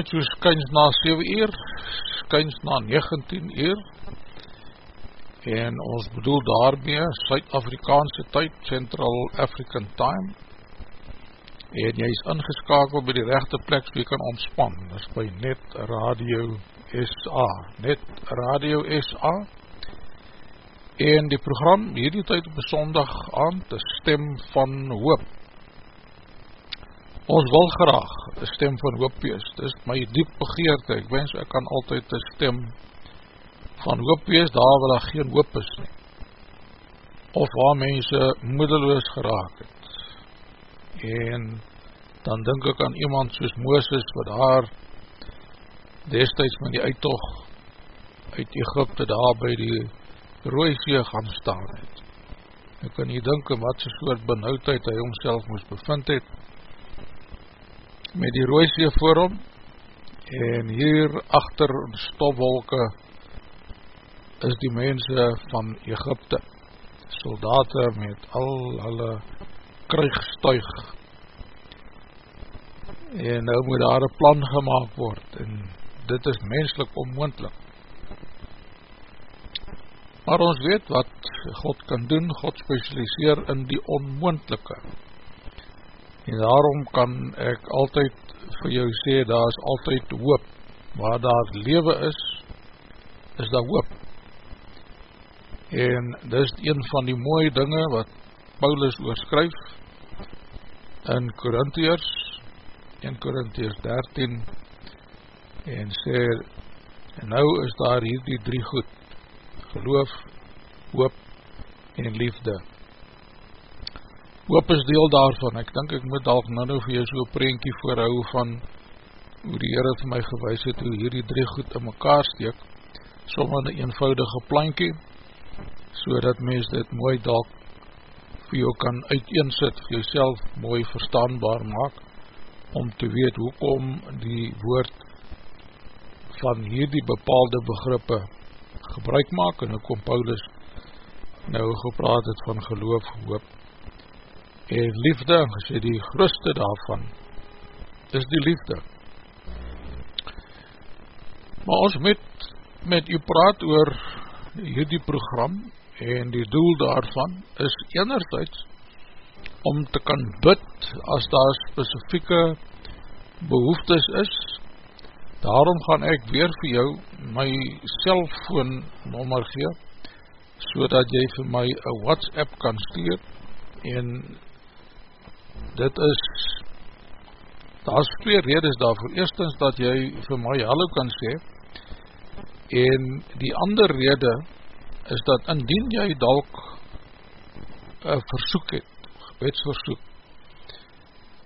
net so skyns na 7 uur, skyns na 19 uur. En ons bedoel daarmee Suid-Afrikaanse tyd, Central African Time. En jy is ingeskakeld by die rechte plek so jy kan ontspan, dit is by Net Radio SA Net Radio SA en die program hierdie tyd op sondag aan, die stem van hoop Ons wil graag een stem van hoop wees, dit is my diep begeerte, ek wens ek kan altyd een stem van hoop wees, daar waar daar geen hoop is nie, of waar mense moedeloos geraak het, en dan denk ek aan iemand soos Mooses, wat daar destijds met die uittocht uit Egypte daar by die rooisee gaan staan het. Ek kan nie dink in wat so soort benauwdheid hy homself moes bevind het, met die rooisee voor hom en hier achter stofwolke is die mense van Egypte. Soldaten met al hulle kruigstuig. En nou moet daar een plan gemaakt word en dit is menselijk onmoendlik. Maar ons weet wat God kan doen, God specialiseer in die onmoendlike en daarom kan ek altyd vir jou sê, daar is altyd hoop waar daar lewe is, is daar hoop. En dis een van die mooie dinge wat Paulus oorskryf in Korintiërs 1 Korintiërs 13 en sê en nou is daar hier die drie goed geloof, hoop en liefde hoop is deel daarvan. Ek dink ek moet dalk nou nou vir jou so prentjie voorhou van hoe die Heere vir my gewys het hoe hier die drie goed in mekaar steek. Sommer een eenvoudige plankie so dat mens dit mooi dalk vir jou kan uiteensit, vir jouself mooi verstaanbaar maak, om te weet hoekom die woord van hierdie bepaalde begrippe gebruik maak, en hoekom Paulus nou gepraat het van geloof, hoop en liefde, en gesê die grootste daarvan is die liefde. Maar ons met, met u praat oor hierdie program, en die doel daarvan is enerzijds om te kan bid as daar specifieke behoeftes is daarom gaan ek weer vir jou my cellfoon nommer gee so dat jy vir my een whatsapp kan stuur en dit is daar is twee redes daarvoor. Eerstens dat jy vir my hallo kan sê en die ander rede is dat indien jy dalk een versoek het, wetsversoek,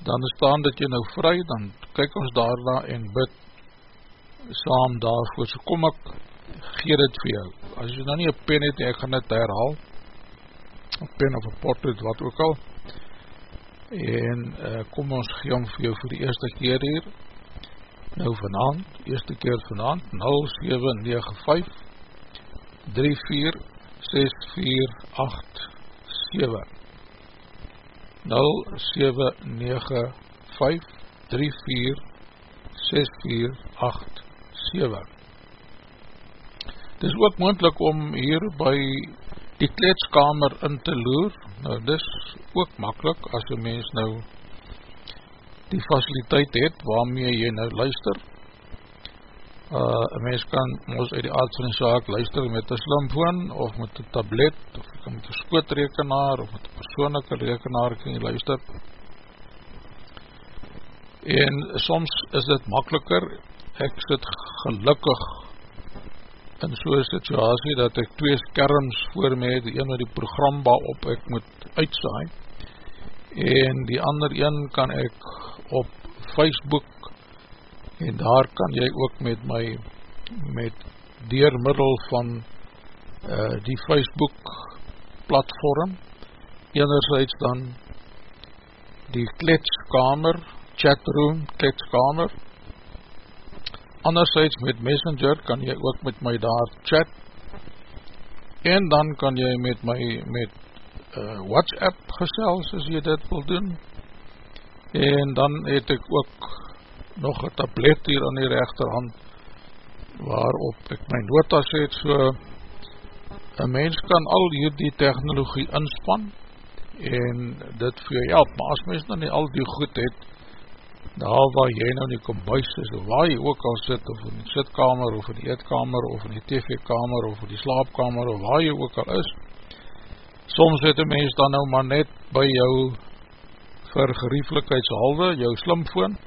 dan staan dat jy nou vry, dan kyk ons daarna en bid saam daarvoor, so kom ek, gee dit vir jou. As jy nou nie een pen het, ek gaan dit herhaal, een pen of een portret, wat ook al, en uh, kom ons gee om vir jou vir die eerste keer hier, nou vanavond, eerste keer vanavond, 0795 34648 Dit is ook moendlik om hier by die kleedskamer in te loer, nou dis ook makkelijk as een mens nou die faciliteit het waarmee jy nou luister, uh, een mens kan ons uit die aard van die saak luister met een slimfoon of met een tablet of met een skootrekenaar of met een persoonlijke rekenaar kan jy luister. En soms is dit makkeliker. Ek sit gelukkig in so'n situasie dat ek twee skerms voor my het, die ene die program waarop ek moet uitsaai. En die ander een kan ek op Facebook en daar kan jy ook met my met deurmiddel van uh, die Facebook platform. Enerzijds dan die kletskamer chatroom kletskamer anderzijds met messenger kan jy ook met my daar chat. En dan kan jy met my met uh, whatsapp gesels as jy dit wil doen. En dan het ek ook nog een tablet hier aan die rechterhand waarop ek my notas het. So een mens kan al hier die technologie inspan en dit vir jou help. Maar as mens nou nie al die goed het daar waar jy nou nie kom buis is waar jy ook al sit of in die sitkamer of in die eetkamer of in die tv-kamer of in die slaapkamer of waar jy ook al is soms het een mens dan nou maar net by jou vir gerieflikheidshalwe jou slimfoon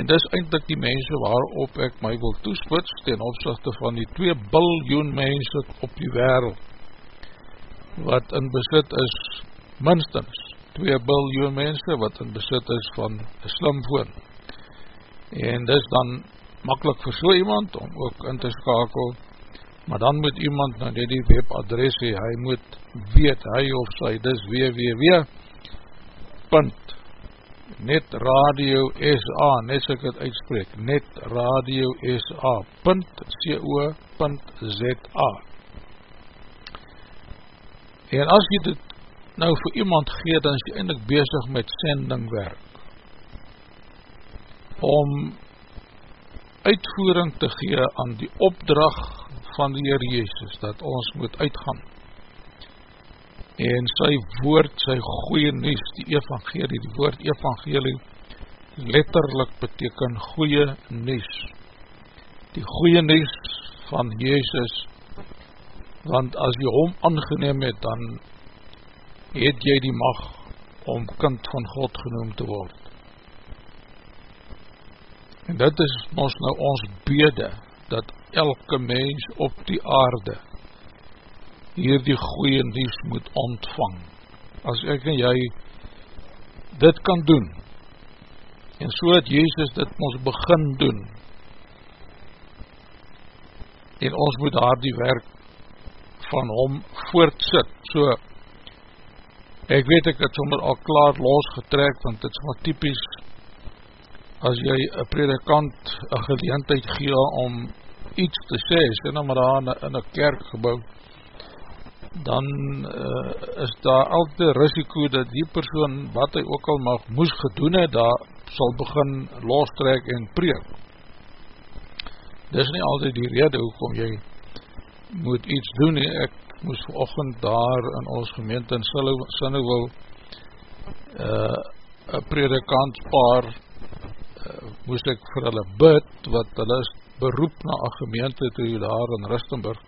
en dis eindelijk die mense waarop ek my wil toespits ten opzichte van die 2 biljoen mense op die wereld wat in besit is minstens 2 biljoen mense wat in besit is van een slimfoon en dis dan makkelijk vir so iemand om ook in te skakel maar dan moet iemand na nou die webadres hee, hy moet weet hy of sy dis www punt net radio SA, net so ek het uitspreek, net radio SA, punt co, punt za. En as jy dit nou vir iemand gee, dan is jy eindelijk bezig met sendingwerk. Om uitvoering te gee aan die opdracht van die Heer Jezus, dat ons moet uitgaan en sy woord, sy goeie nies, die evangelie, die woord evangelie, letterlik beteken goeie nies. die goeie nies van Jezus, want as jy hom aangeneem het, dan het jy die mag om kind van God genoem te word. En dit is ons nou ons bede, dat elke mens op die aarde hier die goeie nies moet ontvang. As ek en jy dit kan doen, en so het Jezus dit ons begin doen, en ons moet daar die werk van hom voortsit, so, ek weet ek het sommer al klaar losgetrek, want dit is maar typisch, as jy een predikant een geleentheid gee om iets te sê, sê nou maar daar in een kerkgebouw, dan uh, is daar altyd risiko dat die persoon, wat hy ook al mag moes gedoen het, daar sal begin lostrek en preek. Dis nie altyd die rede hoekom jy moet iets doen. Ek moes verochend daar in ons gemeente in Sinnewil uh, een predikantspaar uh, moes ek vir hulle bid, wat hulle is beroep na een gemeente toe daar in Rustenburg.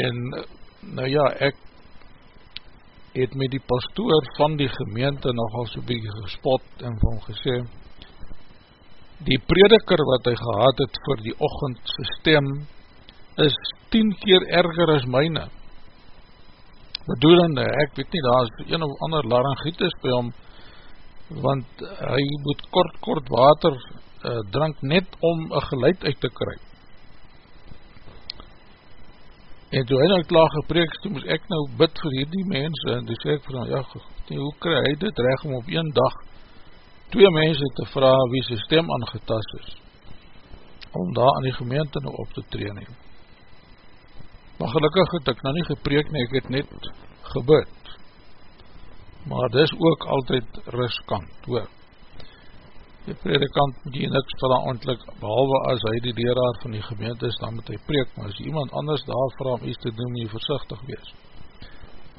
En nou ja, ek het met die pastoor van die gemeente nogal so'n bykie gespot en van gesê, die prediker wat hy gehad het vir die ochendse stem, is tien keer erger as myne. Bedoelende, ek weet nie, daar is een of ander laryngitis by hom, want hy moet kort, kort water uh, drink net om een geluid uit te kry. En toe hy nou klaar gepreek, toe moes ek nou bid vir hierdie mense, en toe sê ek vir hom, ja, nie, hoe kry hy dit reg om op een dag twee mense te vraag wie sy stem aangetast is, om daar aan die gemeente nou op te treen heen. Maar gelukkig het ek nou nie gepreek nie, ek het net gebid. Maar dis ook altyd riskant, hoor die predikant moet jy niks daar ontlik, behalwe as hy die leraar van die gemeente is, dan moet hy preek, maar as iemand anders daar vraag om iets te doen, moet jy voorzichtig wees.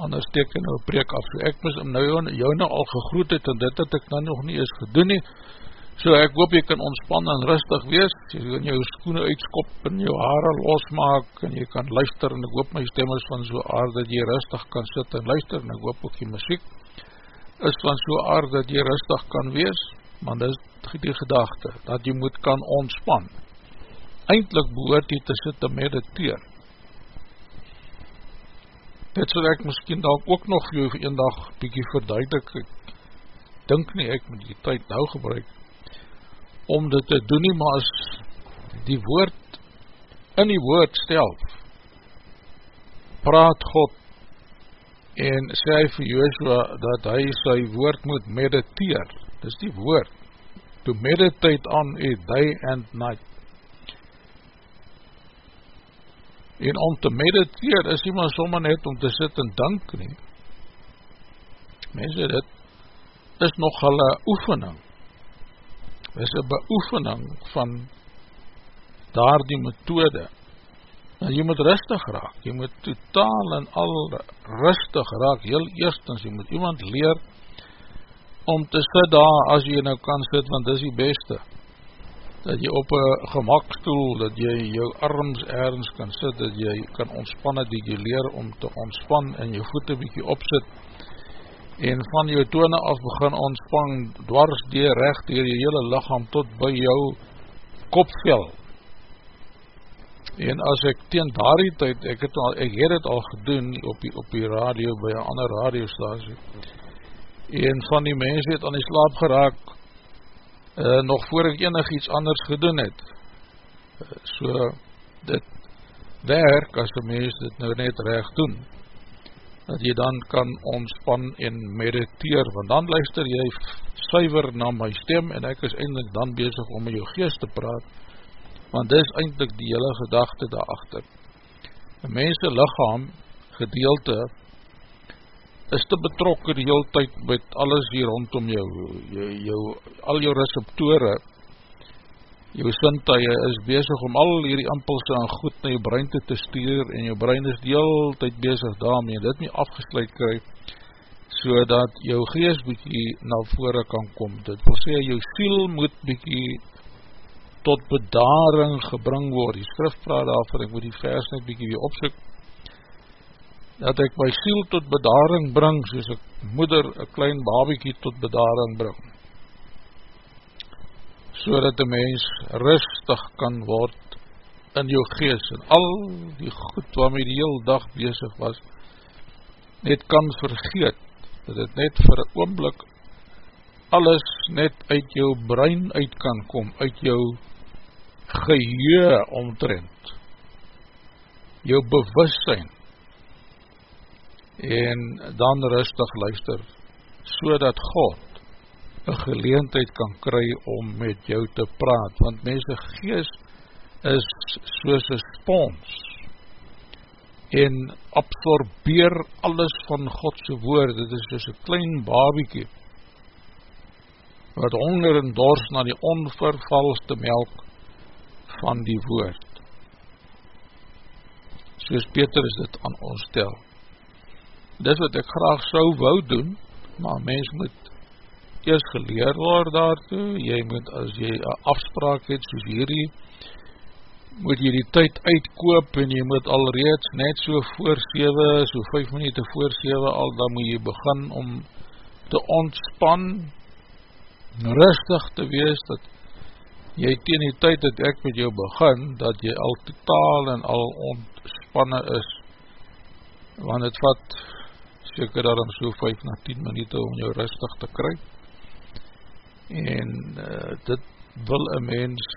Anders teken nou preek af, so ek mis om nou jou, jou nou al gegroet het, en dit het ek nou nog nie eens gedoen nie, so ek hoop jy kan ontspan en rustig wees, jy kan jou skoene uitskop, en jou haare losmaak, en jy kan luister, en ek hoop my stem is van so aard, dat jy rustig kan sit en luister, en ek hoop ook die muziek, is van so aard, dat jy rustig kan wees, maar dit is die gedachte, dat jy moet kan ontspan. Eindelijk behoort jy te sit en mediteer. Dit sal ek miskien dan ook nog jou een dag bykie verduidelik, ek dink nie ek moet die tyd nou gebruik, om dit te doen nie, maar as die woord, in die woord stel, praat God, en sê hy vir Joshua, dat hy sy woord moet mediteer, dis die woord, to meditate on it day and night. En om te mediteer is nie maar sommer net om te sit en dank nie. Mense, dit is nog hulle oefening. Is een beoefening van daar die methode. En jy moet rustig raak, jy moet totaal en al rustig raak, heel eerstens, jy moet iemand leer om te sit daar as jy nou kan sit, want dis die beste. Dat jy op een gemakstoel, dat jy jou arms ergens kan sit, dat jy kan ontspan, dat jy leer om te ontspan en jou voete bykie opsit en van jou tone af begin ontspan, dwars die recht dier jou hele lichaam tot by jou kopvel. En as ek teen daardie tyd, ek het, al, ek het het al gedoen op die, op die radio, by een ander radiostasie, en van die mens het aan die slaap geraak uh, nog voor ek enig iets anders gedoen het. Uh, so dit werk as die mens dit nou net recht doen dat jy dan kan ontspan en mediteer, want dan luister jy suiver na my stem en ek is eindelijk dan bezig om met jou geest te praat, want dit is eindelijk die hele gedachte daarachter. Een mense lichaam gedeelte is te betrokken die heel tyd met alles hier rondom jou, jou, jou al jou receptore, jou sintuie is bezig om al hierdie impulse aan goed na jou brein te, te stuur en jou brein is die heel tyd bezig daarmee, dit nie afgesluit kry, so dat jou geest bykie na vore kan kom, dit wil sê jou siel moet bykie tot bedaring gebring word, die skrif praat daarvan, ek moet die vers net bykie weer opsoek, dat ek my siel tot bedaring bring, soos ek moeder een klein babiekie tot bedaring bring, so dat die mens rustig kan word in jou gees, en al die goed waarmee die heel dag bezig was, net kan vergeet, dat het net vir een oomblik alles net uit jou brein uit kan kom, uit jou geheue omtrent, jou bewustzijn, en dan rustig luister, so dat God een geleentheid kan kry om met jou te praat, want mense geest is soos een spons, en absorbeer alles van Godse woord, dit is soos een klein babiekie, wat honger en dors na die onvervalste melk van die woord. Soos Peter is dit aan ons stel. Dit wat ek graag sou wou doen, maar mens moet eers geleer word daartoe, jy moet as jy een afspraak het soos hierdie, moet jy die tyd uitkoop en jy moet al reeds net so voor 7, so 5 minuut voor 7 al, dan moet jy begin om te ontspan, rustig te wees, dat jy teen die tyd dat ek met jou begin, dat jy al totaal en al ontspanne is, want het vat seker daarom so 5 na 10 minuut om jou rustig te kry, en uh, dit wil een mens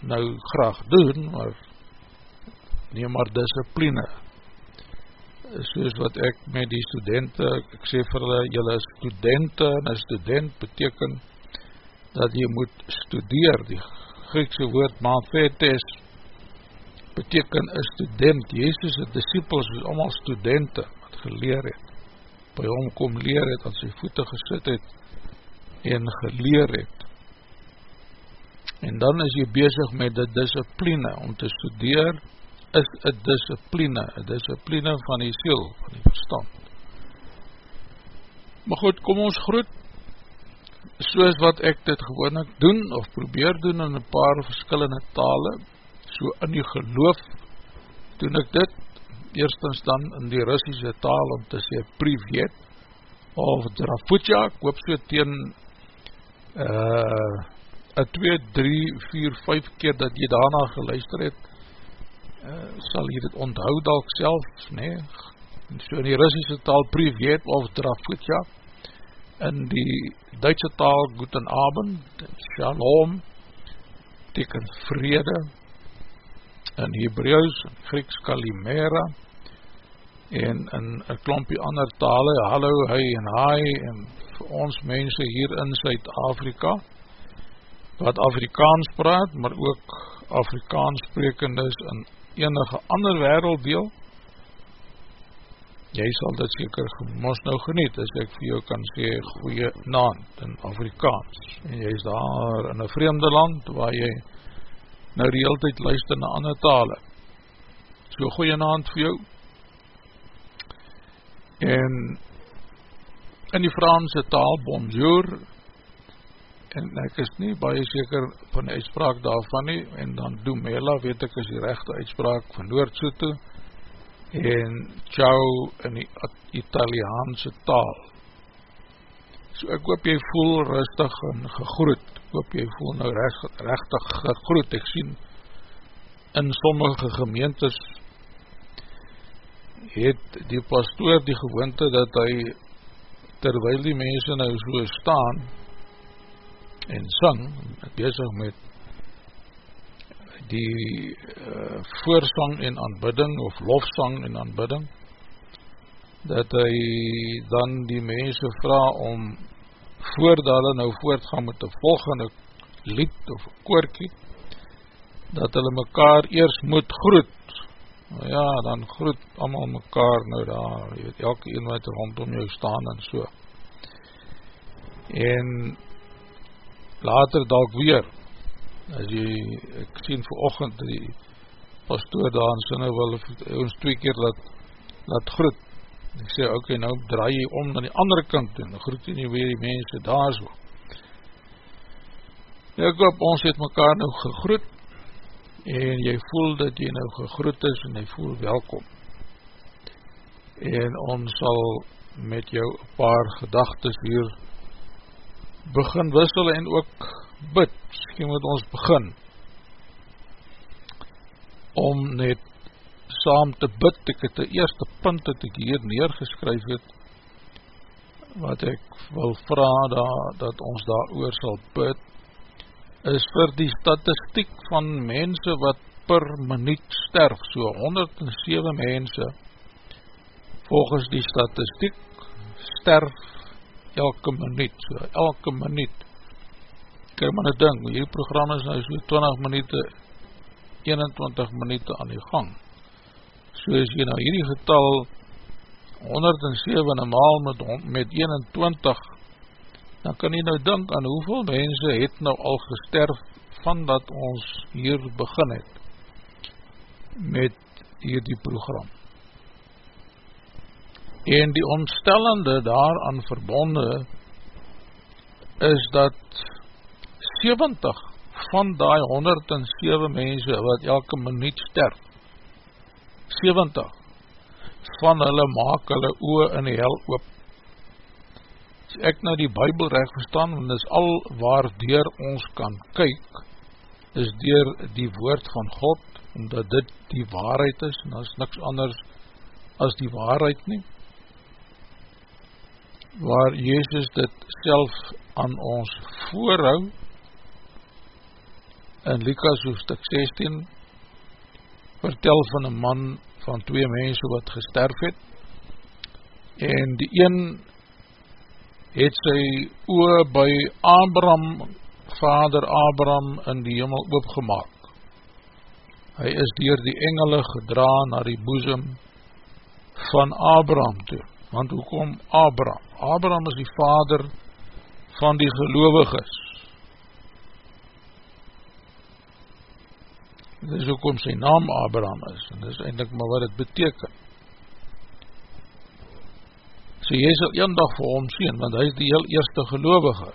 nou graag doen, maar neem maar discipline. Soos wat ek met die studenten, ek sê vir hulle, julle studenten, en een student beteken dat jy moet studeer, die Griekse woord manfetes, beteken een student, Jezus' disciples is allemaal studenten, wat geleer het, by hom kom leer het, aan sy voete gesit het, en geleer het, en dan is jy bezig met die discipline, om te studeer, is een discipline, een discipline van die siel, van die verstand. Maar goed, kom ons groet, soos wat ek dit gewoon ek doen, of probeer doen in een paar verskillende tale, so in die geloof, doen ek dit, eerstens dan in die Russische taal, om te sê privet, of drafutja, ek hoop so teen, uh, 2, 3, 4, 5 keer dat jy daarna geluister het, uh, sal jy dit onthou dalk self, nee, so in die Russische taal privet of drafutja, in die Duitse taal guten abend, shalom, teken vrede, in Hebreus, in Grieks kalimera, en in een klompie ander tale, hallo, hy en hy, en ons mense hier in Zuid-Afrika, wat Afrikaans praat, maar ook Afrikaans sprekendes in enige ander werelddeel, jy sal dit seker mos nou geniet, as ek vir jou kan sê, goeie naand in Afrikaans, en jy is daar in een vreemde land, waar jy nou die hele tijd luister na ander tale, so goeie naand vir jou, en in die Franse taal, bonjour, en ek is nie baie seker van die uitspraak daarvan nie, en dan Dumela weet ek is die rechte uitspraak van Noordsoto, en Ciao in die Italiaanse taal. So ek hoop jy voel rustig en gegroet, ek hoop jy voel nou rechtig gegroet, ek sien in sommige gemeentes het die pastoor die gewoonte dat hy terwyl die mense nou so staan, en sang, bezig met die uh, voorsang en aanbidding, of lofsang en aanbidding, dat hy dan die mense vraag om, voordat hulle nou voortgaan met die volgende lied of koorkie, dat hulle mekaar eers moet groet, nou ja, dan groet allemaal mekaar nou daar, jy weet, elke een wat rondom jou staan en so, en later dalk weer, as jy, ek sien vir ochend die pastoor daar in sinne wil ons twee keer laat, laat groet, ek sê, ok, nou draai jy om na die andere kant en groet jy nie weer die mense daar so. Ek hoop ons het mekaar nou gegroet en jy voel dat jy nou gegroet is en jy voel welkom. En ons sal met jou paar gedagtes hier begin wissel en ook bid. Misschien moet ons begin om net saam te bid. Ek het die eerste punt dat ek hier neergeskryf het wat ek wil vraag daar, dat ons daar oor sal bid is vir die statistiek van mense wat per minuut sterf, so 107 mense volgens die statistiek sterf elke minuut, so elke minuut. Kijk maar nou ding, hierdie program is nou so 20 minuut 21 minuut aan die gang. So as jy nou hierdie getal 107 maal met, met 21 dan kan jy nou dink aan hoeveel mense het nou al gesterf van dat ons hier begin het met hierdie program. En die ontstellende daaraan verbonde is dat 70 van die 107 mense wat elke minuut sterf 70 van hulle maak hulle oe in die hel oop ek nou die bybel recht verstaan want is al waar deur ons kan kyk is deur die woord van God omdat dit die waarheid is en is niks anders as die waarheid nie waar Jezus dit self aan ons voorhou. In Lukas hoofstuk 16 vertel van een man van twee mense wat gesterf het en die een het sy oor by Abraham vader Abraham in die hemel oopgemaak. Hy is dier die engele gedra na die boezem van Abraham toe. Want hoekom Abraham? Abraham is die vader van die geloviges Dit is ook om sy naam Abraham is, en dit is eindelijk maar wat het beteken. So jy sal een dag vir hom sien, want hy is die heel eerste gelovige.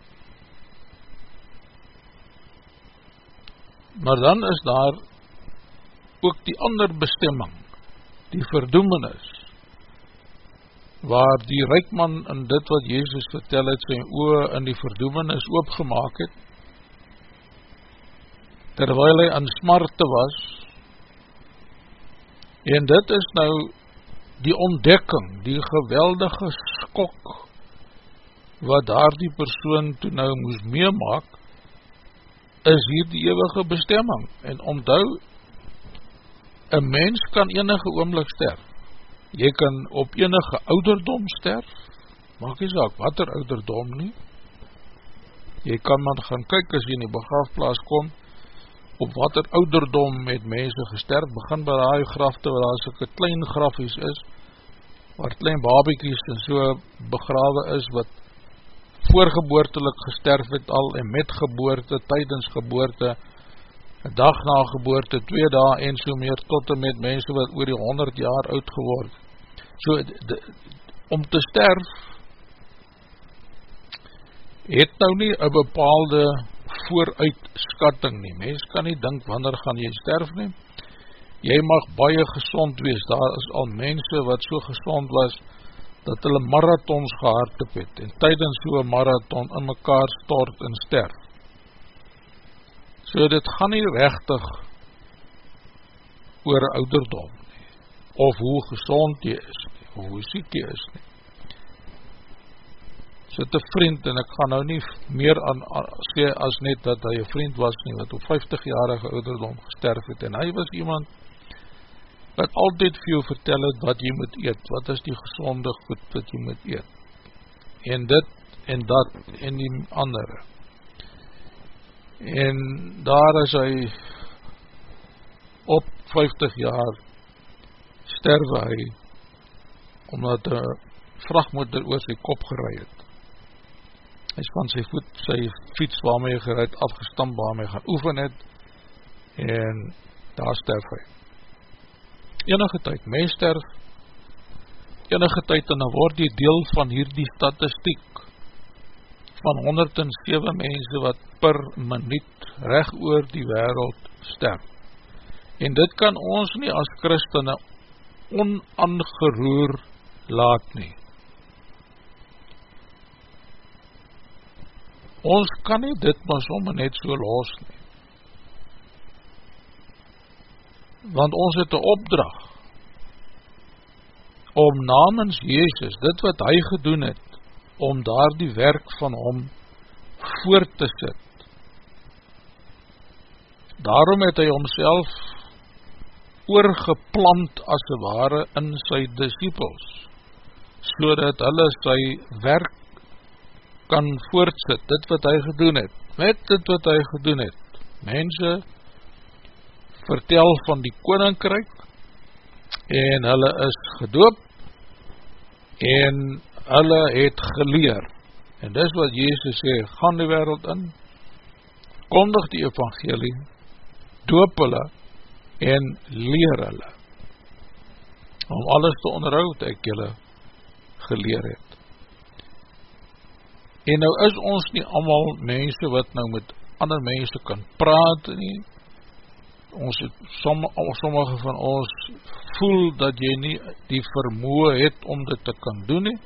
Maar dan is daar ook die ander bestemming, die verdoemenis, waar die reikman in dit wat Jezus vertel het, sy oor in die verdoemenis oopgemaak het, terwijl hy in smarte was, en dit is nou die ontdekking, die geweldige skok, wat daar die persoon toe nou moes meemaak, is hier die eeuwige bestemming, en omdou, een mens kan enige oomlik sterf, jy kan op enige ouderdom sterf, maak jy saak, wat er ouderdom nie, jy kan maar gaan kyk as jy in die begraafplaas kom, op wat er ouderdom met mense gesterf, begin by die grafte waar daar soke klein grafies is, waar klein babiekies en so begrawe is, wat voorgeboortelik gesterf het al, en met geboorte, tydens geboorte, een dag na geboorte, twee dae en so meer, tot en met mense wat oor die honderd jaar oud geword. So, de, om te sterf, het nou nie een bepaalde vooruitskatting nie. Mens kan nie dink wanneer gaan jy sterf nie. Jy mag baie gezond wees. Daar is al mense wat so gezond was, dat hulle marathons gehaardop het, en tydens so'n marathon in mekaar stort en sterf. So dit gaan nie rechtig oor ouderdom nie, of hoe gezond jy is nie, of hoe siek jy is nie sit een vriend, en ek gaan nou nie meer aan, sê as net dat hy een vriend was nie, wat op 50-jarige ouderdom gesterf het, en hy was iemand wat altyd vir jou vertel het wat jy moet eet, wat is die gezonde goed wat jy moet eet, en dit, en dat, en die andere, en daar is hy op 50 jaar sterwe hy, omdat een vrachtmoeder oor sy kop geraai het, hy is van sy voet, sy fiets waarmee hy geruid afgestamp, waarmee hy gaan oefen het, en daar sterf hy. Enige tyd, mens sterf, enige tyd, en dan word die deel van hierdie statistiek, van 107 mense wat per minuut recht oor die wereld sterf. En dit kan ons nie as christene onangeroer laat nie. Ons kan nie dit maar somme net so los nie. Want ons het een opdracht om namens Jezus, dit wat hy gedoen het, om daar die werk van hom voort te sit. Daarom het hy homself oorgeplant as een ware in sy disciples, so dat hulle sy werk kan voortsit, dit wat hy gedoen het, met dit wat hy gedoen het. Mense vertel van die koninkryk, en hulle is gedoop, en hulle het geleer, en dis wat Jezus sê, gaan die wereld in, kondig die evangelie, doop hulle, en leer hulle, om alles te onderhoud ek julle geleer het. En nou is ons nie allemaal mense wat nou met ander mense kan praat nie, ons het, som, sommige van ons voel dat jy nie die vermoe het om dit te kan doen nie.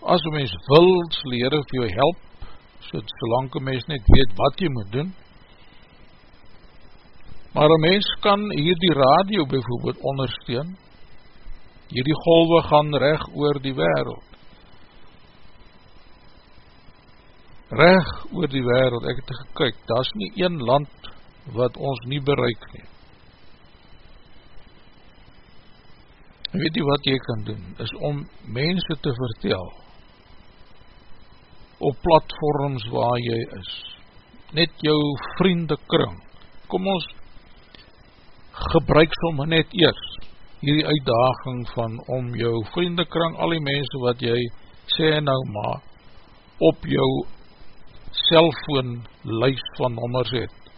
As een mens wil, leer of jou help, so solang een mens net weet wat jy moet doen. Maar een mens kan hier die radio bijvoorbeeld ondersteun, hier die golwe gaan recht oor die wereld. Recht oor die wereld, ek het gekyk, daar is nie een land wat ons nie bereik nie. En weet jy wat jy kan doen, is om mense te vertel, op platforms waar jy is, net jou vriende kring, kom ons gebruik somme net eers, hierdie uitdaging van om jou vriende kring, al die mense wat jy sê nou maar, op jou cellfoon lys van nommers het,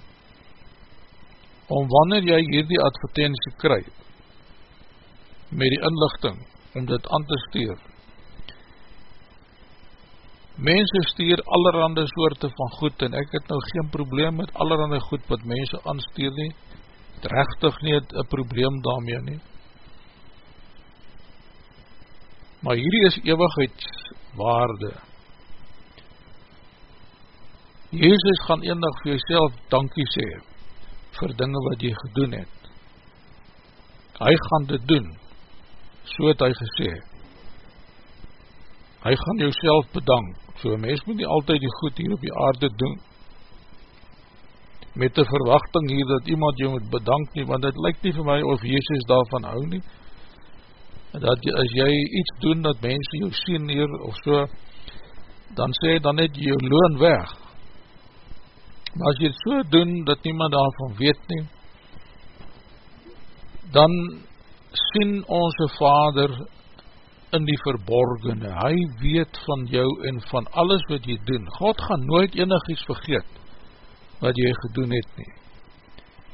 om wanneer jy hierdie advertentie kry, met die inlichting, om dit aan te stuur. Mense stuur allerhande soorte van goed, en ek het nou geen probleem met allerhande goed wat mense aanstuur nie, het rechtig nie het een probleem daarmee nie. Maar hierdie is eeuwigheidswaarde. Jezus gaan eendag vir jyself dankie sê, vir dinge wat jy gedoen het. Hy gaan dit doen, so het hy gesê. Hy gaan jou self bedank, so mens moet nie altyd die goed hier op die aarde doen, met die verwachting hier dat iemand jou moet bedank nie, want het lyk nie vir my of Jezus daarvan hou nie, dat as jy iets doen dat mense jou sien hier of so, dan sê dan het jy jou loon weg, Maar as jy het so doen, dat niemand daarvan weet nie, dan sien onze vader in die verborgene, hy weet van jou en van alles wat jy doen, God gaan nooit enig iets vergeet, wat jy gedoen het nie,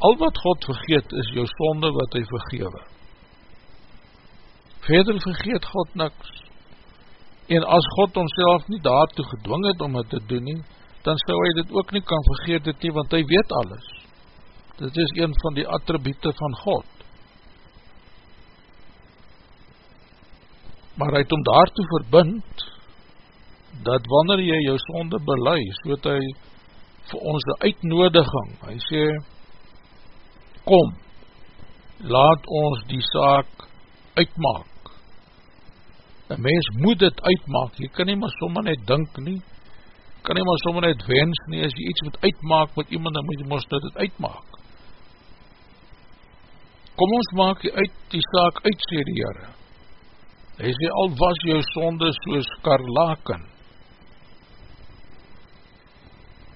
al wat God vergeet, is jou sonde wat hy vergewe, verder vergeet God niks, en as God onself nie daartoe gedwing het om het te doen nie, dan sou hy dit ook nie kan vergeet dit nie, want hy weet alles. Dit is een van die attribute van God. Maar hy het om daartoe verbind, dat wanneer jy jou sonde belei, so het hy vir ons die uitnodiging, hy sê, kom, laat ons die saak uitmaak. Een mens moet dit uitmaak, jy kan nie maar sommer net dink nie, kan nie maar sommer net wens nie, as jy iets moet uitmaak met iemand, dan moet jy ons dit uitmaak. Kom ons maak jy uit die saak uit, sê die Heere. Hy sê, al was jou sonde soos karlaken,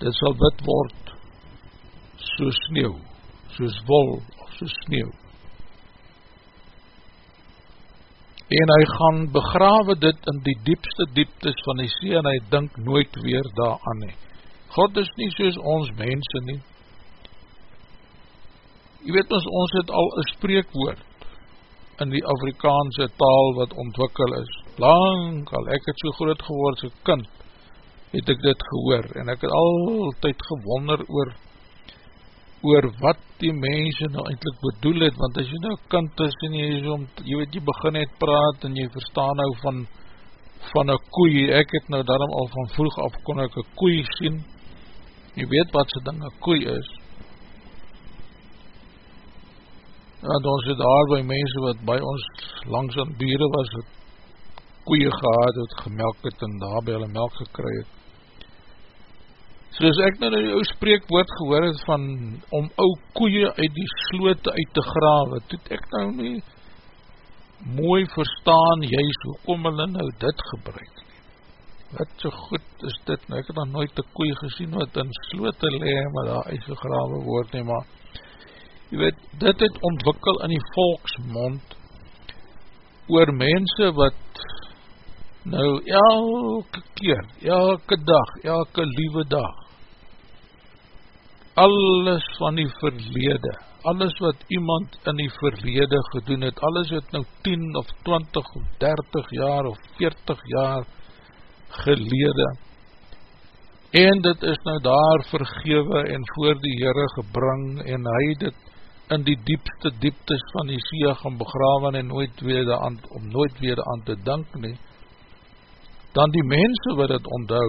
dit sal wit word soos sneeuw, soos wol of soos sneeuw. En hy gaan begrawe dit in die diepste dieptes van die see en hy dink nooit weer daaraan nie. God is nie soos ons mense nie. Jy weet ons, ons het al een spreekwoord in die Afrikaanse taal wat ontwikkel is. Lang al, ek het so groot geword so kind, het ek dit gehoor, en ek het altyd gewonder oor, oor wat die mense nou eindelijk bedoel het, want as jy nou kind is, en jy, is om, jy weet, jy begin het praat, en jy verstaan nou van, van een koei, ek het nou daarom al van vroeg af, kon ek een koei sien, jy weet wat sy ding een koei is, want ons het daar by mense wat by ons langs aan bieren was, koeie gehad het, gemelk het en daar by hulle melk gekry het. Soos ek nou die ou spreekwoord gehoor het van om ou koeie uit die sloot uit te grawe, toet ek nou nie mooi verstaan juist hoekom hulle nou dit gebruik. Wat so goed is dit, nou ek het nog nooit die koeie gesien wat in sloot te maar daar uitgegrawe word nie, maar jy weet, dit het ontwikkel in die volksmond oor mense wat nou elke keer, elke dag, elke liewe dag alles van die verlede, alles wat iemand in die verlede gedoen het, alles wat nou 10 of 20 of 30 jaar of 40 jaar gelede. En dit is nou daar vergewe en voor die Heere gebring en hy dit in die diepste dieptes van die see gaan begrawe en nooit weer aan, om nooit weer aan te dink nie, dan die mense wat het onthou,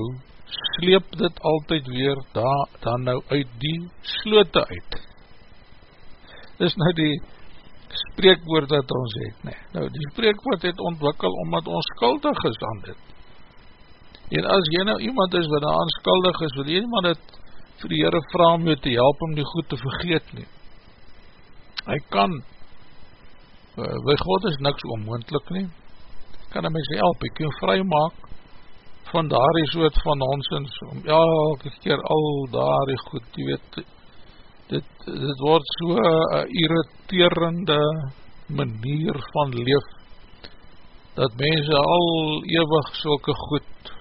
sleep dit altyd weer daar, dan nou uit die sloote uit. Dis nou die spreekwoord wat ons het, nee. Nou die spreekwoord het ontwikkel omdat ons skuldig is aan dit. En as jy nou iemand is wat daar skuldig is, wil jy iemand het vir die Heere vraag om jou te help om die goed te vergeet nie hy kan by God is niks onmoendlik nie kan hy my sê help, ek kan vry maak van daar die soort van nonsens om elke keer al daar die goed, jy weet dit, dit word so een irriterende manier van leef dat mense al ewig sulke goed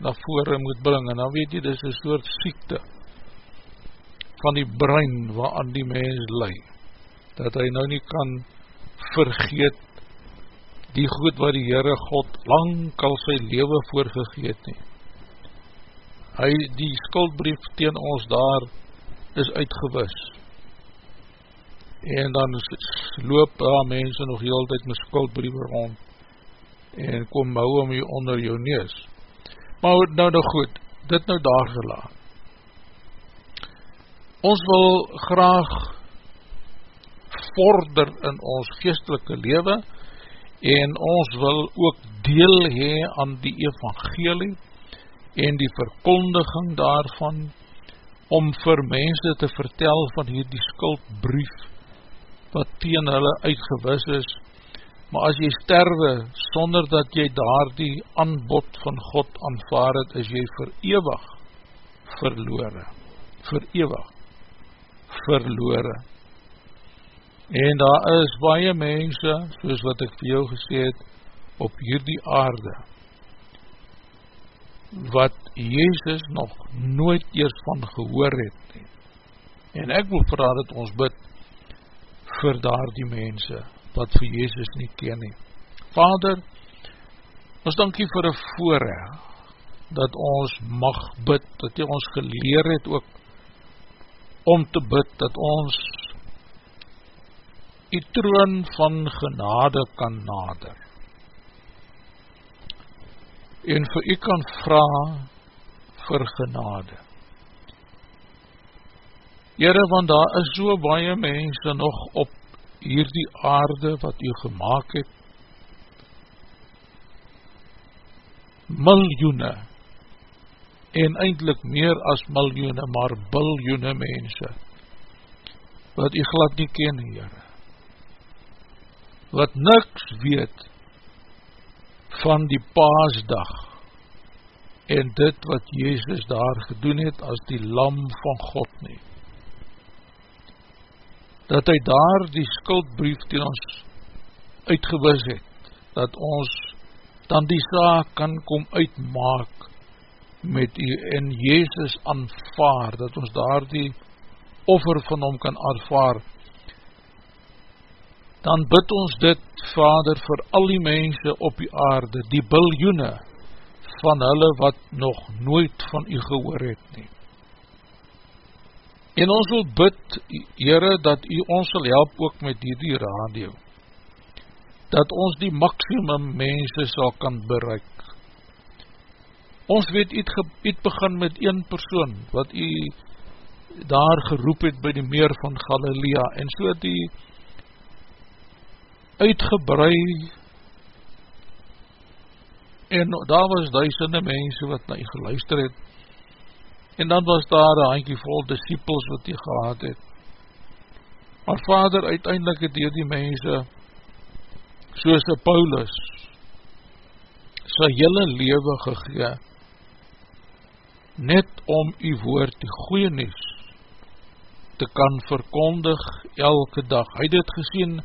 na vore moet bring en dan weet jy, dit is een soort siekte van die brein waaraan die mens leid dat hy nou nie kan vergeet die goed wat die Heere God lang al sy leven voorgegeet nie. Hy, die skuldbrief teen ons daar is uitgewis. En dan loop daar mense nog heel tijd met skuldbriewe rond en kom mou om jy onder jou neus. Maar nou nou goed, dit nou daar gelaat. Ons wil graag vorder in ons geestelike lewe en ons wil ook deel hee aan die evangelie en die verkondiging daarvan om vir mense te vertel van hierdie skuldbrief wat teen hulle uitgewis is. Maar as jy sterwe sonder dat jy daar die aanbod van God aanvaar het is jy verewig verloore verewig verloore En daar is baie mense, soos wat ek vir jou gesê het, op hierdie aarde, wat Jezus nog nooit eers van gehoor het. En ek wil vraag dat ons bid vir daar die mense, wat vir Jezus nie ken nie. Vader, ons dankie vir een voorrecht, dat ons mag bid, dat jy ons geleer het ook, om te bid, dat ons die troon van genade kan nader. En vir u kan vraag vir genade. Heren, want daar is so baie mense nog op hierdie aarde wat u gemaakt het. Miljoene en eindelijk meer as miljoene, maar biljoene mense wat u glad nie ken, Heren wat niks weet van die paasdag en dit wat Jezus daar gedoen het as die lam van God nie. Dat hy daar die skuldbrief die ons uitgewis het, dat ons dan die saak kan kom uitmaak met u en Jezus aanvaar, dat ons daar die offer van hom kan aanvaar, dan bid ons dit, Vader, vir al die mense op die aarde, die biljoene van hulle wat nog nooit van u gehoor het nie. En ons wil bid, Heere, dat u ons sal help ook met die, die radio, dat ons die maximum mense sal kan bereik. Ons weet, u het begin met een persoon, wat u daar geroep het by die meer van Galilea, en so die uitgebrei en daar was duisende mense wat na jy geluister het, en dan was daar een handje vol disciples wat jy gehad het. Maar vader, uiteindelik het hier die mense, soos die Paulus, sy hele lewe gegee, net om die woord, die goeie nies, te kan verkondig elke dag. Hy het het gesien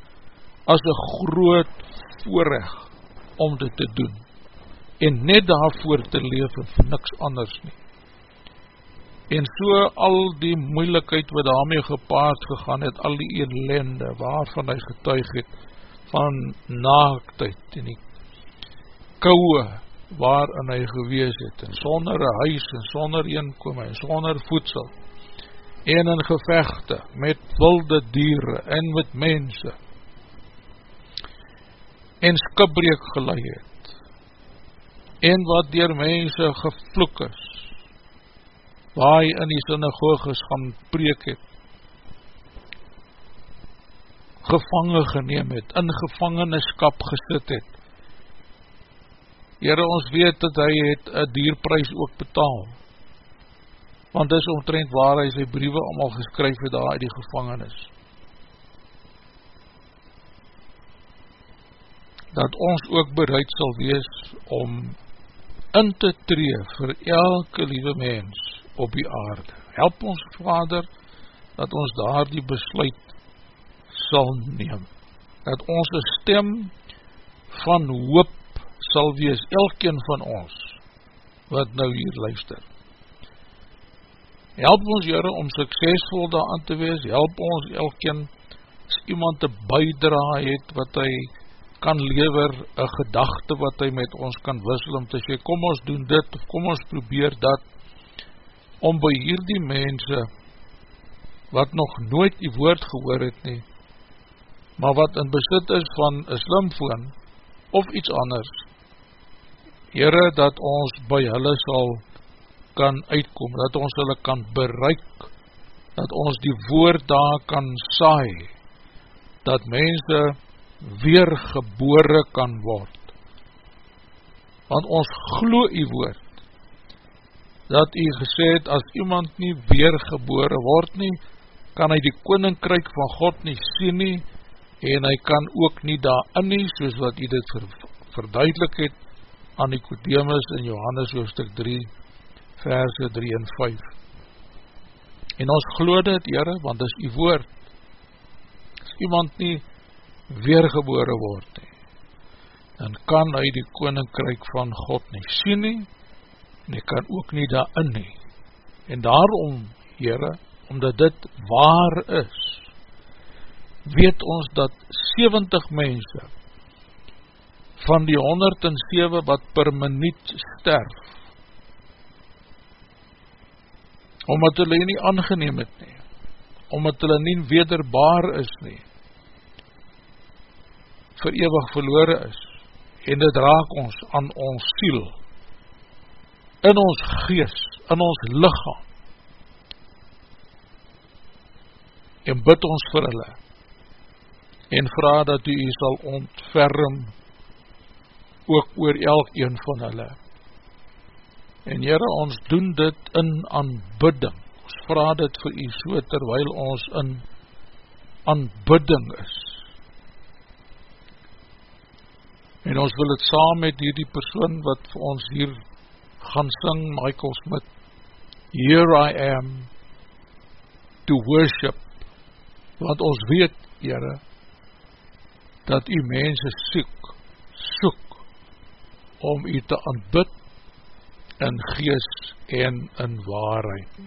as een groot voorrecht om dit te doen en net daarvoor te leef en vir niks anders nie. En so al die moeilikheid wat daarmee gepaard gegaan het, al die ellende waarvan hy getuig het, van naaktheid en die kouwe waarin hy gewees het, en sonder een huis, en sonder eenkome, en sonder voedsel, en in gevechte met wilde dieren en met mense, en skibreek gelei het, en wat dier mense gevloek is, waar hy in die synagoges gaan preek het, gevangen geneem het, in gevangeneskap gesit het. Heren, ons weet dat hy het een dierprys ook betaal, want dis omtrent waar hy sy briewe allemaal geskryf het daar uit die gevangenis. Dat ons ook bereid sal wees om in te tree vir elke liewe mens op die aarde. Help ons vader, dat ons daar die besluit sal neem, dat ons stem van hoop sal wees, elkeen van ons, wat nou hier luister. Help ons jyre om suksesvol daar aan te wees, help ons elkeen, as iemand te bijdra het, wat hy kan lever een gedachte wat hy met ons kan wissel om te sê, kom ons doen dit, of kom ons probeer dat, om by hierdie mense, wat nog nooit die woord gehoor het nie, maar wat in besit is van een slimfoon, of iets anders, Heere, dat ons by hulle sal kan uitkom, dat ons hulle kan bereik, dat ons die woord daar kan saai, dat mense weergebore kan word. Want ons glo die woord, dat hy gesê het, as iemand nie weergebore word nie, kan hy die koninkryk van God nie sien nie, en hy kan ook nie daarin nie, soos wat hy dit ver, verduidelik het, aan Nicodemus in Johannes hoofdstuk 3, verse 3 en 5. En ons glo dit, Heere, want dit is die woord. As iemand nie weergebore word nie, dan kan hy die koninkryk van God nie sien nie, en hy kan ook nie daarin nie. En daarom, Heere, omdat dit waar is, weet ons dat 70 mense van die 107 wat per minuut sterf, omdat hulle nie aangeneem het nie, omdat hulle nie wederbaar is nie, verewig verloore is, en dit raak ons aan ons siel, in ons gees, in ons lichaam, en bid ons vir hulle, en vraag dat u sal ontferm, ook oor elk een van hulle. En Heere, ons doen dit in aanbidding, ons vraag dit vir u so, terwyl ons in aanbidding is, en ons wil het saam met hierdie persoon wat vir ons hier gaan sing, Michael Smith, Here I am to worship, want ons weet, Heere, dat u mense soek, soek, om u te aanbid in gees en in waarheid.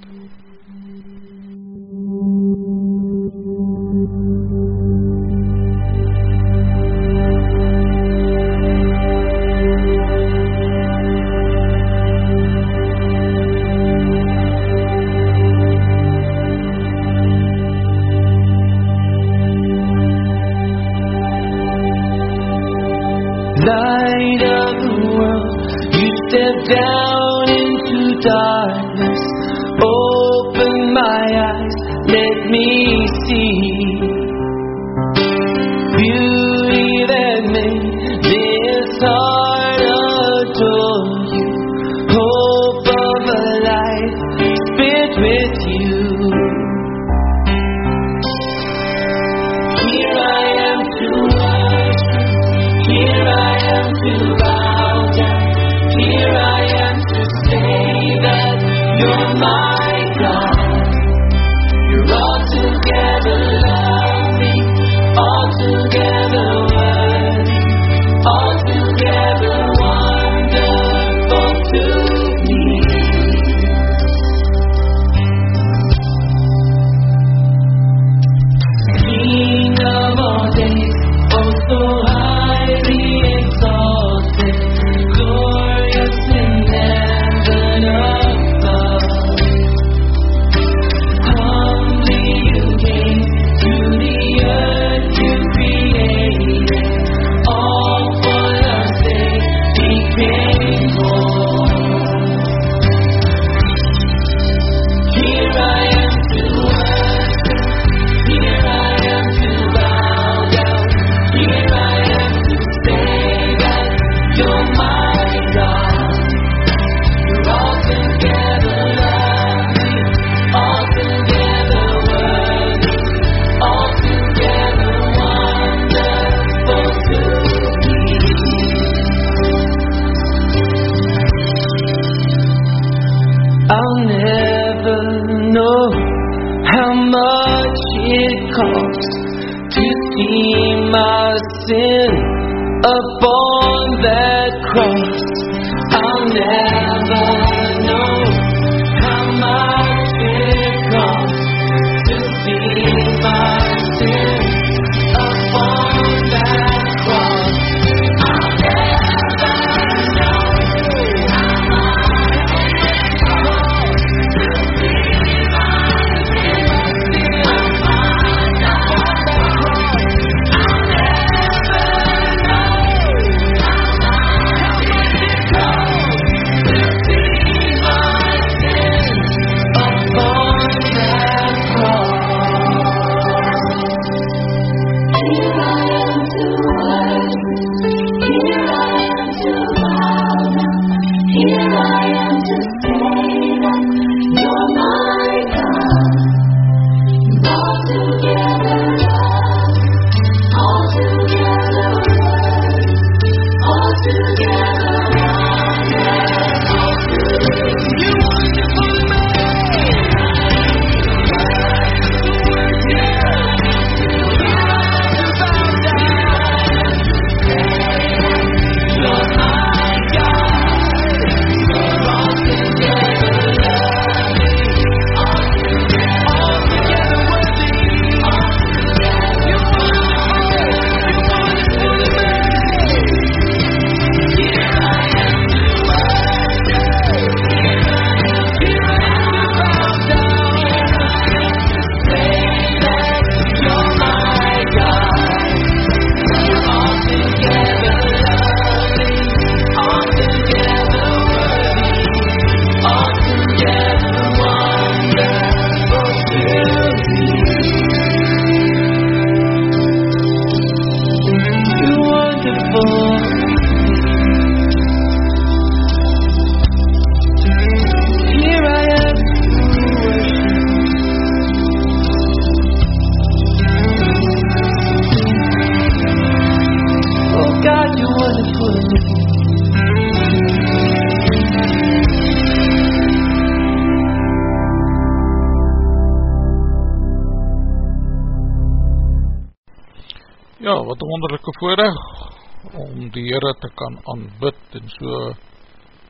Wat een wonderlijke voorrecht om die Heere te kan aanbid en so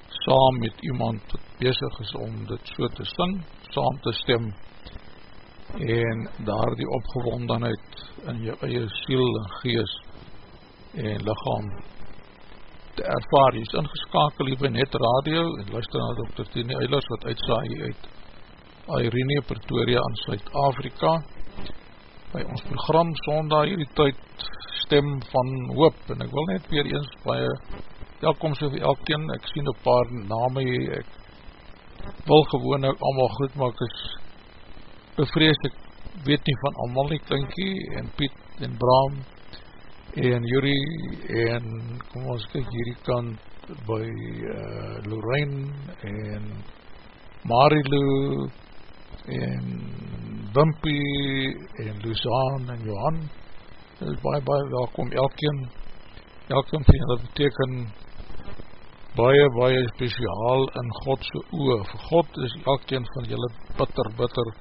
saam met iemand wat bezig is om dit so te sing, saam te stem en daar die opgewondenheid in jou eie siel en gees en lichaam te ervaar. Jy is ingeskakel hier by Net Radio en luister na Dr. Tini Eilers wat uitsaai uit Irene Pretoria in Suid-Afrika by ons program Sondag hierdie tyd stem van hoop. En ek wil net weer eens baie welkom so vir elkeen, ek sien een paar name hier, ek wil gewoon ek allemaal goed, maar ek is bevrees, ek weet nie van allemaal nie klinkie, en Piet en Bram en Yuri en kom ons kyk hierdie kant by uh, Lorraine en Marilu en Wimpy en Luzaan en Johan is baie baie welkom. Elkeen elkeen van julle beteken baie baie speciaal in Godse oor vir God is elkeen van julle bitter bitter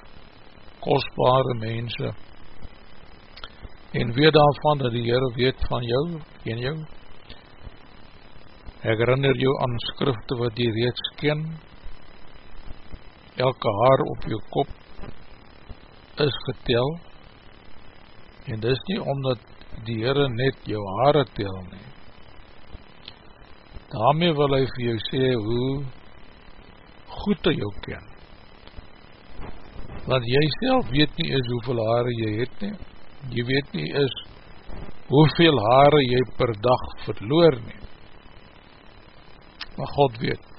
kostbare mense. En weet daarvan dat die Heere weet van jou en jou. Ek herinner jou aan skrifte wat die reeds ken. Elke haar op jou kop is getel en dis nie omdat die Heere net jou haare tel nie. Daarmee wil hy vir jou sê hoe goed hy jou ken. Want jy self weet nie is hoeveel haare jy het nie. Jy weet nie is hoeveel haare jy per dag verloor nie. Maar God weet.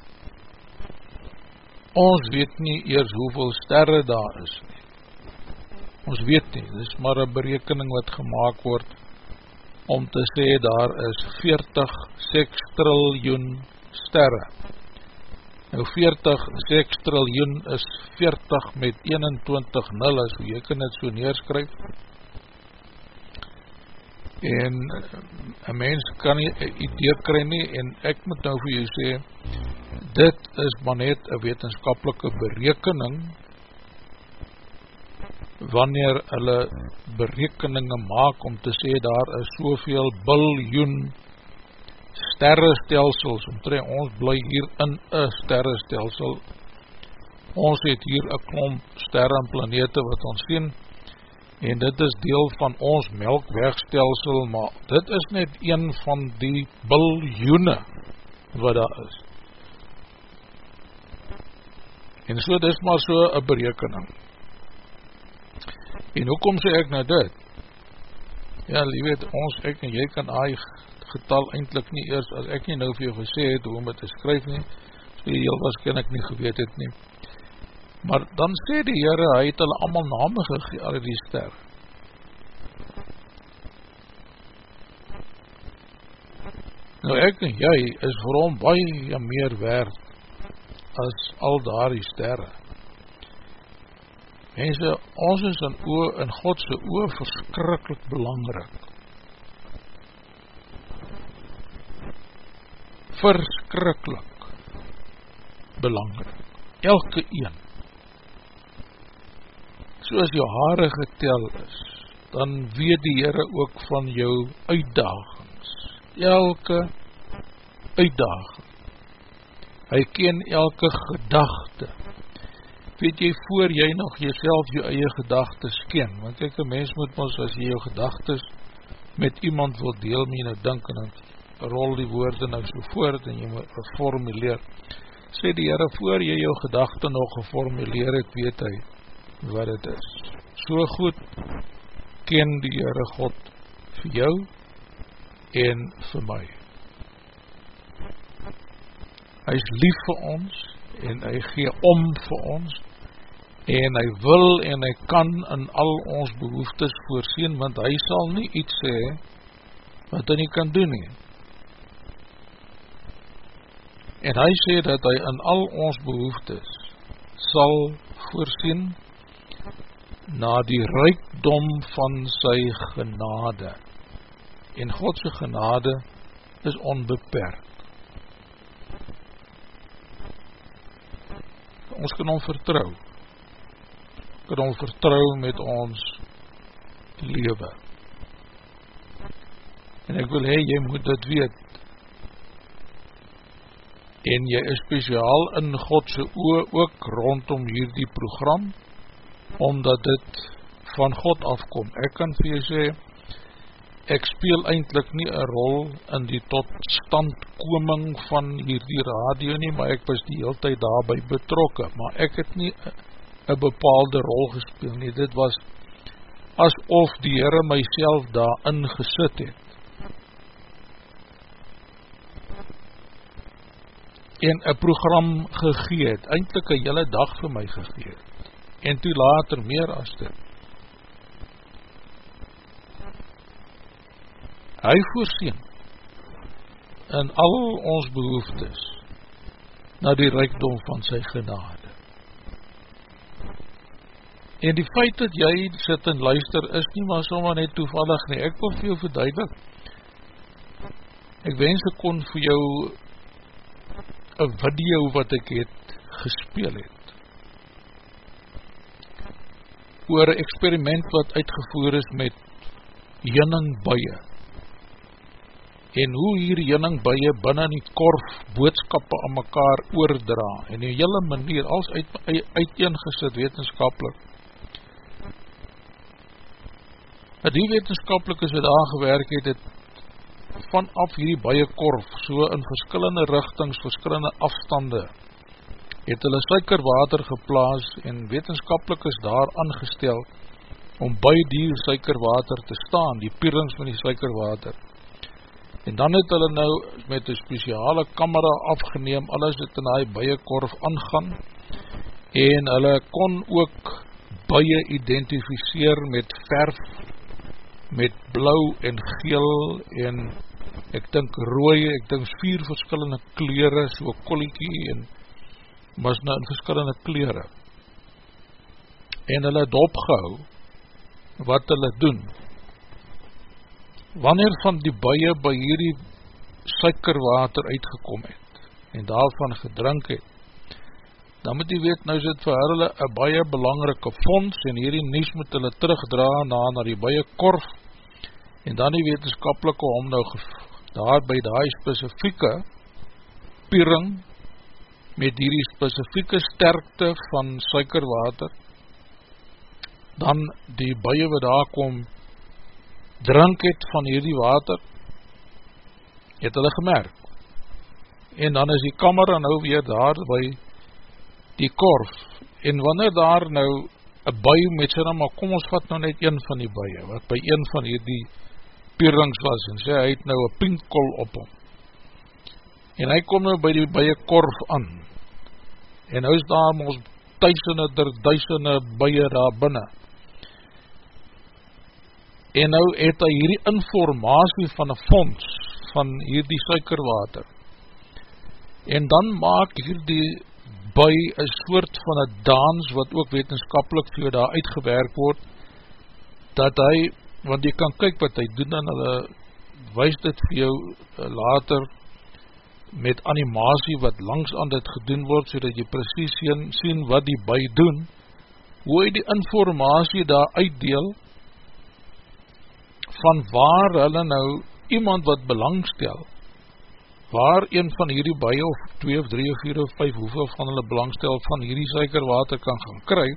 Ons weet nie eers hoeveel sterre daar is nie ons weet nie, dit is maar een berekening wat gemaakt word om te sê daar is 40 sekstriljoen sterre. Nou 40 sekstriljoen is 40 met 21 nul as jy kan het so neerskryf. En een mens kan nie een idee kry nie en ek moet nou vir jy sê dit is maar net een wetenskapelike berekening wanneer hulle berekeninge maak om te sê daar is soveel biljoen sterrestelsels omtree ons bly hier in een sterrestelsel ons het hier een klomp sterre en planete wat ons sien en dit is deel van ons melkwegstelsel, maar dit is net een van die biljoene wat daar is. En so, dit is maar so een berekening. En hoekom sê ek nou dit? Ja, liewet, ons, ek en jy kan aai getal eindelijk nie eers, as ek nie nou vir jou gesê het, hoe om het te skryf nie, so jy heel waarschijnlijk nie geweet het nie, Maar dan sê die Heere, hy het hulle allemaal name gegeen, al die ster. Nou ek en jy is vir hom baie meer werd as al daar die sterre. Mense, ons is in, oor, in Godse oor verskrikkelijk belangrik. Verskrikkelijk belangrik. Elke een soos jou haare getel is, dan weet die Heere ook van jou uitdagings, elke uitdaging. Hy ken elke gedachte. Weet jy, voor jy nog jyself jou eie gedagtes ken, want ek een mens moet ons, as jy jou gedagtes met iemand wil deel, my nou dink, en dan rol die woorde nou so voort, en jy moet formuleer, sê die Heere, voor jy jou gedachte nog geformuleer het, weet hy, wat het is. So goed ken die Heere God vir jou en vir my. Hy is lief vir ons en hy gee om vir ons en hy wil en hy kan in al ons behoeftes voorsien, want hy sal nie iets sê wat hy nie kan doen nie. En hy sê dat hy in al ons behoeftes sal voorsien na die rijkdom van sy genade. En Godse genade is onbeperkt. Ons kan hom vertrouw. Kan hom vertrouw met ons lewe. En ek wil hee, jy moet dit weet. En jy is speciaal in Godse oor ook rondom hierdie program, omdat dit van God afkom. Ek kan vir jy sê, ek speel eindelijk nie een rol in die totstandkoming van hierdie radio nie, maar ek was die heel tyd daarby betrokke, maar ek het nie een bepaalde rol gespeel nie, dit was asof die Heere myself daar ingesit het. En een program gegeet, eindelijk een hele dag vir my gegeet en toe later meer as dit. hy voorsien in al ons behoeftes na die rijkdom van sy genade. En die feit dat jy sit en luister is nie maar sommer net toevallig nie. Ek wil vir jou verduidelik. Ek wens ek kon vir jou een video wat ek het gespeel het. Oor een experiment wat uitgevoer is met jeningbuie. En hoe hier jeningbuie binnen die korf boodskappe aan mekaar oordra. En die hele manier, als uit, uiteengesit wetenskapelik, dat die wetenskapelikes wat daar gewerk het, het vanaf hierdie baie korf, so in verskillende richtings, verskillende afstande, het hulle suikerwater geplaas en wetenskapelikes daar aangestel om by die suikerwater te staan, die pierings van die suikerwater. En dan het hulle nou met een speciale camera afgeneem, alles het in die baie korf aangaan, en hulle kon ook baie identificeer met verf met blauw en geel en ek dink rooi, ek dink vier verskillende kleren, so kolliekie en was nou in verskillende kleren. En hulle het opgehou wat hulle doen. Wanneer van die baie by hierdie suikerwater uitgekom het en daarvan gedrink het, dan moet jy weet, nou is het vir hulle een baie belangrike fonds en hierdie nies moet hulle terugdra na, na die baie korf en dan die wetenskapelike om nou daar by die specifieke piering met hierdie specifieke sterkte van suikerwater dan die baie wat daar kom drink het van hierdie water het hulle gemerk. En dan is die kamera nou weer daar by die korf, en wanneer daar nou een bui met sy naam, maar kom ons vat nou net een van die buie, wat by een van hierdie pierings was, en sê, hy het nou een pinkkol op hom, en hy kom nou by die buie korf aan, en nou is daar ons thuisende, der duisende buie daar binnen, en nou het hy hierdie informatie van een fonds, van hierdie suikerwater, en dan maak hierdie by een soort van een dans wat ook wetenskapelik vir daar uitgewerk word, dat hy, want jy kan kyk wat hy doen en hulle wees dit vir jou uh, later met animatie wat langs aan dit gedoen word, so dat jy precies sien, sien wat die by doen, hoe hy die informatie daar uitdeel, van waar hulle nou iemand wat belangstel, waar een van hierdie baie of 2 of 3 of 4 of 5 hoeveel van hulle belangstel van hierdie suikerwater kan gaan kry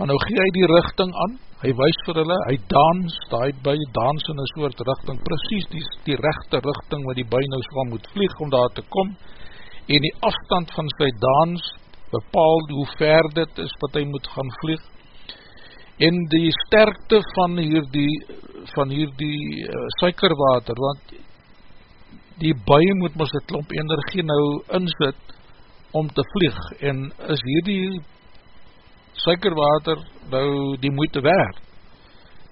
maar nou gee hy die richting aan. Hy wees vir hulle, hy dans die by dans in een soort richting precies die, die rechte richting wat die by nou so moet vlieg om daar te kom. En die afstand van sy dans bepaal hoe ver dit is wat hy moet gaan vlieg. En die sterkte van hierdie van hierdie uh, suikerwater want die baie moet ons die klomp energie nou inzit om te vlieg. En is hierdie suikerwater nou die moeite werd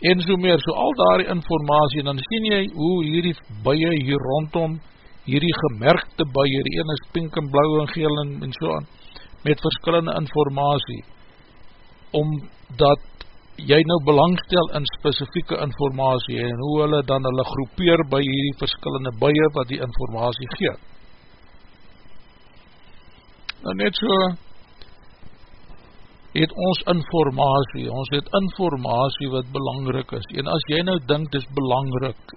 en so meer, so al daar die informatie en dan sien jy hoe hierdie baie hier rondom hierdie gemerkte baie, die ene is pink en blauw en geel en, en so aan met verskillende informatie omdat jy nou belangstel in specifieke informatie en hoe hulle dan hulle groepeer by hierdie verskillende bye wat die informatie gee. Nou net so het ons informatie, ons het informatie wat belangrik is. En as jy nou dink dis belangrik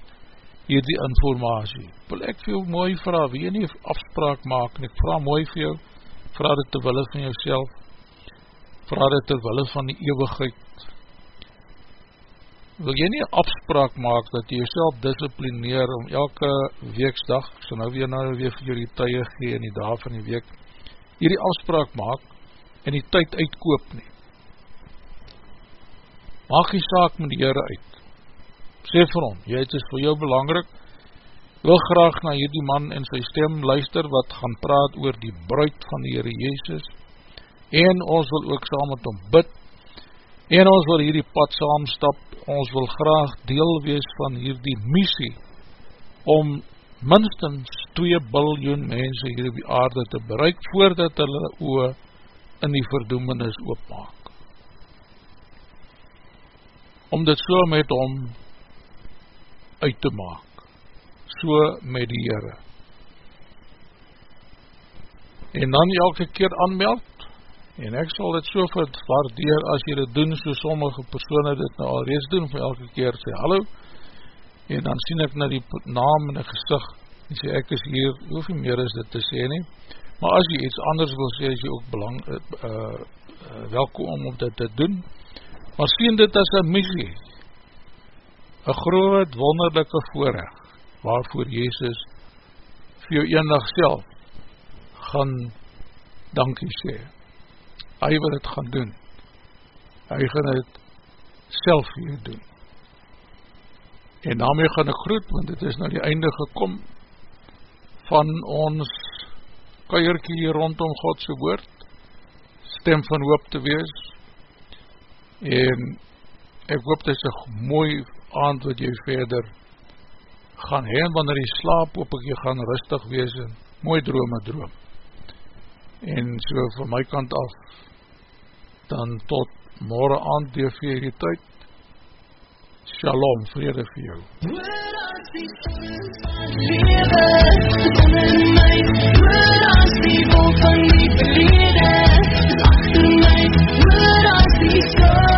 hierdie informatie, wil ek vir jou mooi vraag, wie nie afspraak maak en ek vraag mooi vir jou, vraag dit terwille van jou vraag dit terwille van die eeuwigheid. Wil jy nie afspraak maak dat jy jyself disciplineer om elke weeksdag, so nou weer nou weer vir jy die tye gee in die dag van die week, hierdie afspraak maak en die tyd uitkoop nie. Maak die saak met die Heere uit. Sê vir hom, jy het is vir jou belangrik, wil graag na hierdie man en sy stem luister wat gaan praat oor die bruid van die Heere Jezus en ons wil ook saam met hom bid en ons wil hierdie pad saamstap ons wil graag deel wees van hierdie missie om minstens 2 biljoen mense hier op die aarde te bereik voordat hulle oe in die verdoemenis oopmaak. Om dit so met hom uit te maak, so met die Heere. En dan elke keer aanmeld, en ek sal dit so waardeer as jy dit doen, so sommige persoene dit nou al reeds doen, vir elke keer sê, hallo, en dan sien ek na die naam en die gezicht, en sê ek is hier, nie meer as dit te sê nie, maar as jy iets anders wil sê, is jy ook belang, uh, uh, welkom om dit te doen, maar sien dit as een missie, een groot wonderlijke voorrecht, waarvoor Jezus vir jou eendag self gaan dankie sê. Hy wil het gaan doen. Hy gaan het self hier doen. En daarmee gaan ek groet, want het is nou die einde gekom van ons keierkie hier rondom Godse woord, stem van hoop te wees, en ek hoop dit is een mooi aand wat jy verder gaan heen, wanneer jy slaap, hoop ek jy gaan rustig wees en mooi drome droom. En so van my kant af, dan tot morgen aand die vir die tyd, Shalom, vrede vir jou. Lewe, onder my, woord as die wolk van die verlede, achter my, woord as die song,